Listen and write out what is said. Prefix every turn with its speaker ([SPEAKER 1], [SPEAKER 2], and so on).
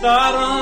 [SPEAKER 1] estarão.